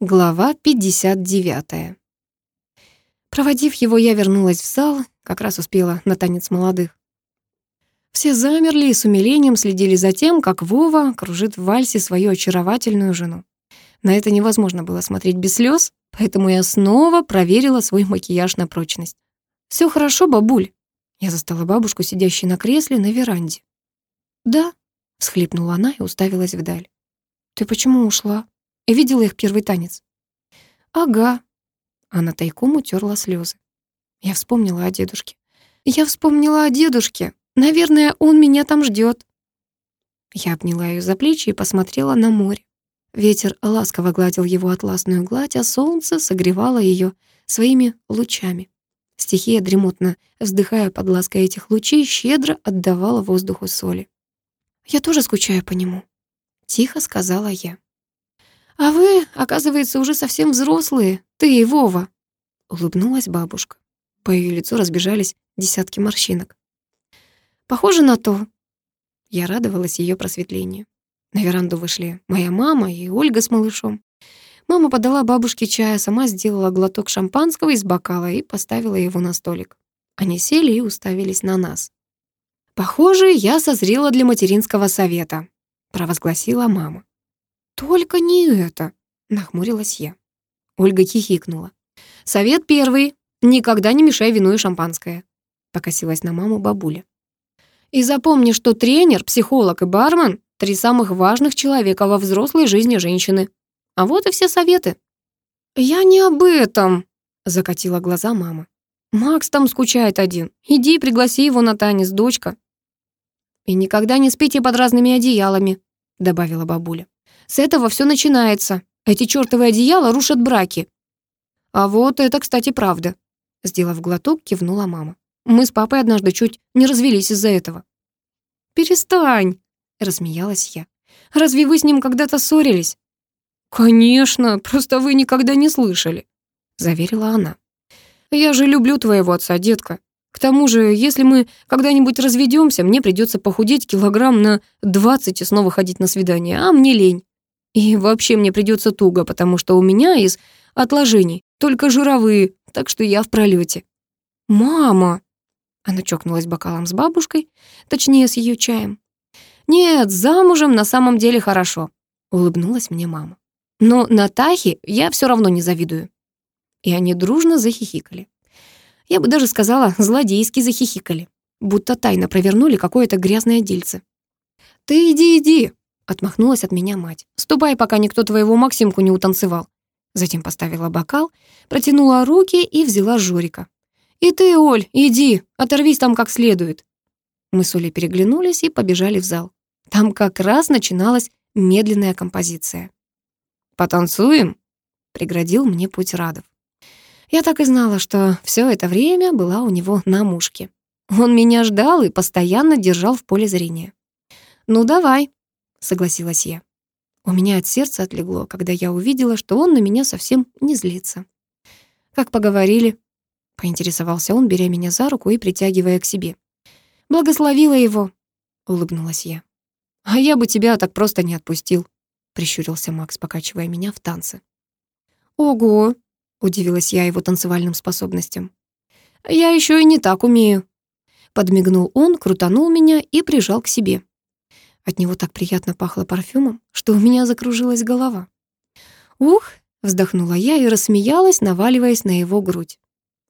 Глава 59. Проводив его, я вернулась в зал, как раз успела на танец молодых. Все замерли и с умилением следили за тем, как Вова кружит в вальсе свою очаровательную жену. На это невозможно было смотреть без слез, поэтому я снова проверила свой макияж на прочность. Все хорошо, бабуль?» Я застала бабушку, сидящей на кресле на веранде. «Да», — всхлипнула она и уставилась вдаль. «Ты почему ушла?» И видела их первый танец. Ага. Она тайком утерла слезы. Я вспомнила о дедушке. Я вспомнила о дедушке. Наверное, он меня там ждет. Я обняла ее за плечи и посмотрела на море. Ветер ласково гладил его атласную гладь, а солнце согревало ее своими лучами. Стихия, дремотно вздыхая под лаской этих лучей, щедро отдавала воздуху соли. «Я тоже скучаю по нему», — тихо сказала я. «А вы, оказывается, уже совсем взрослые, ты и Вова», — улыбнулась бабушка. По ее лицу разбежались десятки морщинок. «Похоже на то». Я радовалась ее просветлению. На веранду вышли моя мама и Ольга с малышом. Мама подала бабушке чая, сама сделала глоток шампанского из бокала и поставила его на столик. Они сели и уставились на нас. «Похоже, я созрела для материнского совета», — провозгласила мама. «Только не это», — нахмурилась я. Ольга хихикнула. «Совет первый. Никогда не мешай вину и шампанское», — покосилась на маму бабуля. «И запомни, что тренер, психолог и бармен — три самых важных человека во взрослой жизни женщины. А вот и все советы». «Я не об этом», — закатила глаза мама. «Макс там скучает один. Иди пригласи его на танец, дочка». «И никогда не спите под разными одеялами», — добавила бабуля. С этого все начинается. Эти чертовы одеяла рушат браки. А вот это, кстати, правда. Сделав глоток, кивнула мама. Мы с папой однажды чуть не развелись из-за этого. «Перестань!» — рассмеялась я. «Разве вы с ним когда-то ссорились?» «Конечно, просто вы никогда не слышали», — заверила она. «Я же люблю твоего отца, детка. К тому же, если мы когда-нибудь разведемся, мне придется похудеть килограмм на двадцать и снова ходить на свидание, а мне лень. И вообще мне придется туго, потому что у меня из отложений только жировые, так что я в пролете. «Мама!» Она чокнулась бокалом с бабушкой, точнее, с ее чаем. «Нет, замужем на самом деле хорошо», — улыбнулась мне мама. «Но Натахе я все равно не завидую». И они дружно захихикали. Я бы даже сказала, злодейски захихикали, будто тайно провернули какое-то грязное дельце. «Ты иди, иди», Отмахнулась от меня мать. «Ступай, пока никто твоего Максимку не утанцевал». Затем поставила бокал, протянула руки и взяла Жорика. «И ты, Оль, иди, оторвись там как следует». Мы с Олей переглянулись и побежали в зал. Там как раз начиналась медленная композиция. «Потанцуем?» — преградил мне путь Радов. Я так и знала, что все это время была у него на мушке. Он меня ждал и постоянно держал в поле зрения. «Ну, давай», согласилась я. У меня от сердца отлегло, когда я увидела, что он на меня совсем не злится. «Как поговорили?» — поинтересовался он, беря меня за руку и притягивая к себе. «Благословила его», — улыбнулась я. «А я бы тебя так просто не отпустил», — прищурился Макс, покачивая меня в танце. «Ого!» — удивилась я его танцевальным способностям. «Я еще и не так умею». Подмигнул он, крутанул меня и прижал к себе. От него так приятно пахло парфюмом, что у меня закружилась голова. «Ух!» — вздохнула я и рассмеялась, наваливаясь на его грудь.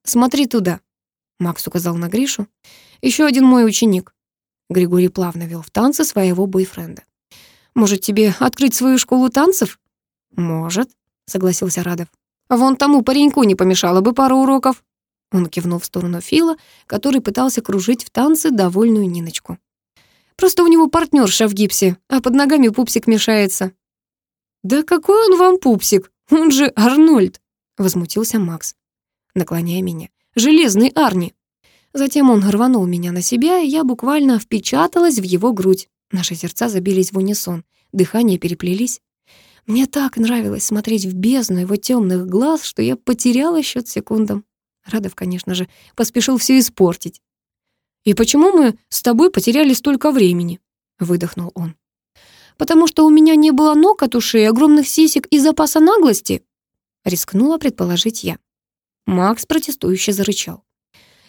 «Смотри туда!» — Макс указал на Гришу. Еще один мой ученик». Григорий плавно вел в танцы своего бойфренда. «Может, тебе открыть свою школу танцев?» «Может», — согласился Радов. «Вон тому пареньку не помешало бы пару уроков». Он кивнул в сторону Фила, который пытался кружить в танцы довольную Ниночку. Просто у него партнерша в гипсе, а под ногами пупсик мешается». «Да какой он вам пупсик? Он же Арнольд!» — возмутился Макс, наклоняя меня. «Железный Арни!» Затем он рванул меня на себя, и я буквально впечаталась в его грудь. Наши сердца забились в унисон, дыхание переплелись. Мне так нравилось смотреть в бездну его темных глаз, что я потеряла счет секундам. Радов, конечно же, поспешил все испортить. «И почему мы с тобой потеряли столько времени?» — выдохнул он. «Потому что у меня не было ног от ушей, огромных сисек и запаса наглости», рискнула предположить я. Макс протестующе зарычал.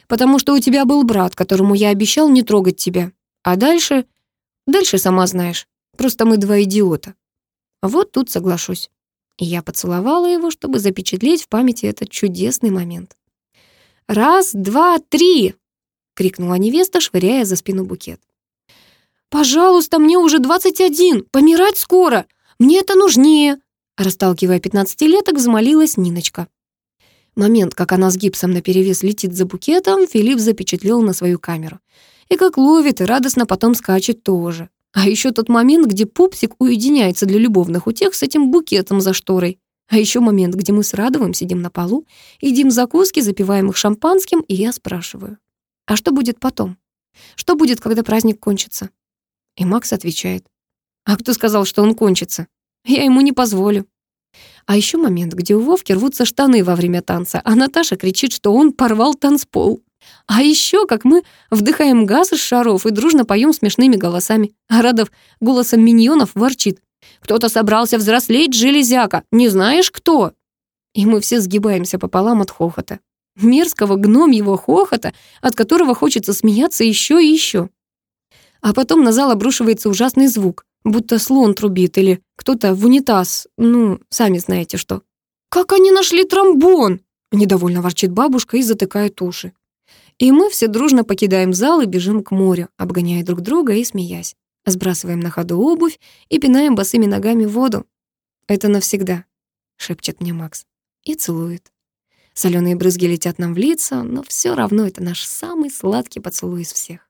«Потому что у тебя был брат, которому я обещал не трогать тебя. А дальше... Дальше сама знаешь. Просто мы два идиота». Вот тут соглашусь. И я поцеловала его, чтобы запечатлеть в памяти этот чудесный момент. «Раз, два, три!» — крикнула невеста, швыряя за спину букет. «Пожалуйста, мне уже двадцать один, помирать скоро, мне это нужнее!» Расталкивая пятнадцатилеток, взмолилась Ниночка. Момент, как она с гипсом наперевес летит за букетом, Филипп запечатлел на свою камеру. И как ловит, и радостно потом скачет тоже. А еще тот момент, где пупсик уединяется для любовных утех с этим букетом за шторой. А еще момент, где мы с Радовым сидим на полу, едим закуски, запиваем их шампанским, и я спрашиваю, а что будет потом? Что будет, когда праздник кончится? И Макс отвечает, а кто сказал, что он кончится? Я ему не позволю. А еще момент, где у Вовки рвутся штаны во время танца, а Наташа кричит, что он порвал танцпол. А еще, как мы вдыхаем газ из шаров и дружно поем смешными голосами. А Радов голосом миньонов ворчит. «Кто-то собрался взрослеть, железяка! Не знаешь, кто?» И мы все сгибаемся пополам от хохота. Мерзкого гномьего хохота, от которого хочется смеяться еще и еще. А потом на зал обрушивается ужасный звук будто слон трубит или кто-то в унитаз, ну, сами знаете что. «Как они нашли тромбон?» — недовольно ворчит бабушка и затыкает уши. И мы все дружно покидаем зал и бежим к морю, обгоняя друг друга и смеясь. Сбрасываем на ходу обувь и пинаем босыми ногами воду. «Это навсегда», — шепчет мне Макс. И целует. Соленые брызги летят нам в лица, но все равно это наш самый сладкий поцелуй из всех.